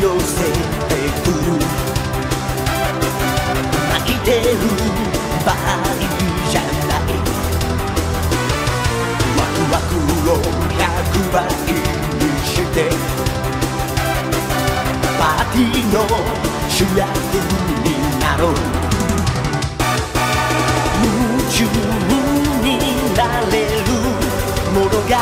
寄せてくる泣いてる場合じゃない。ワクワクを100倍にしてパーティーの主役になろう夢中になれるものが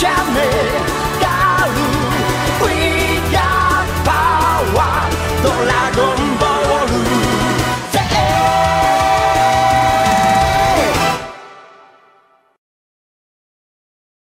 challenge.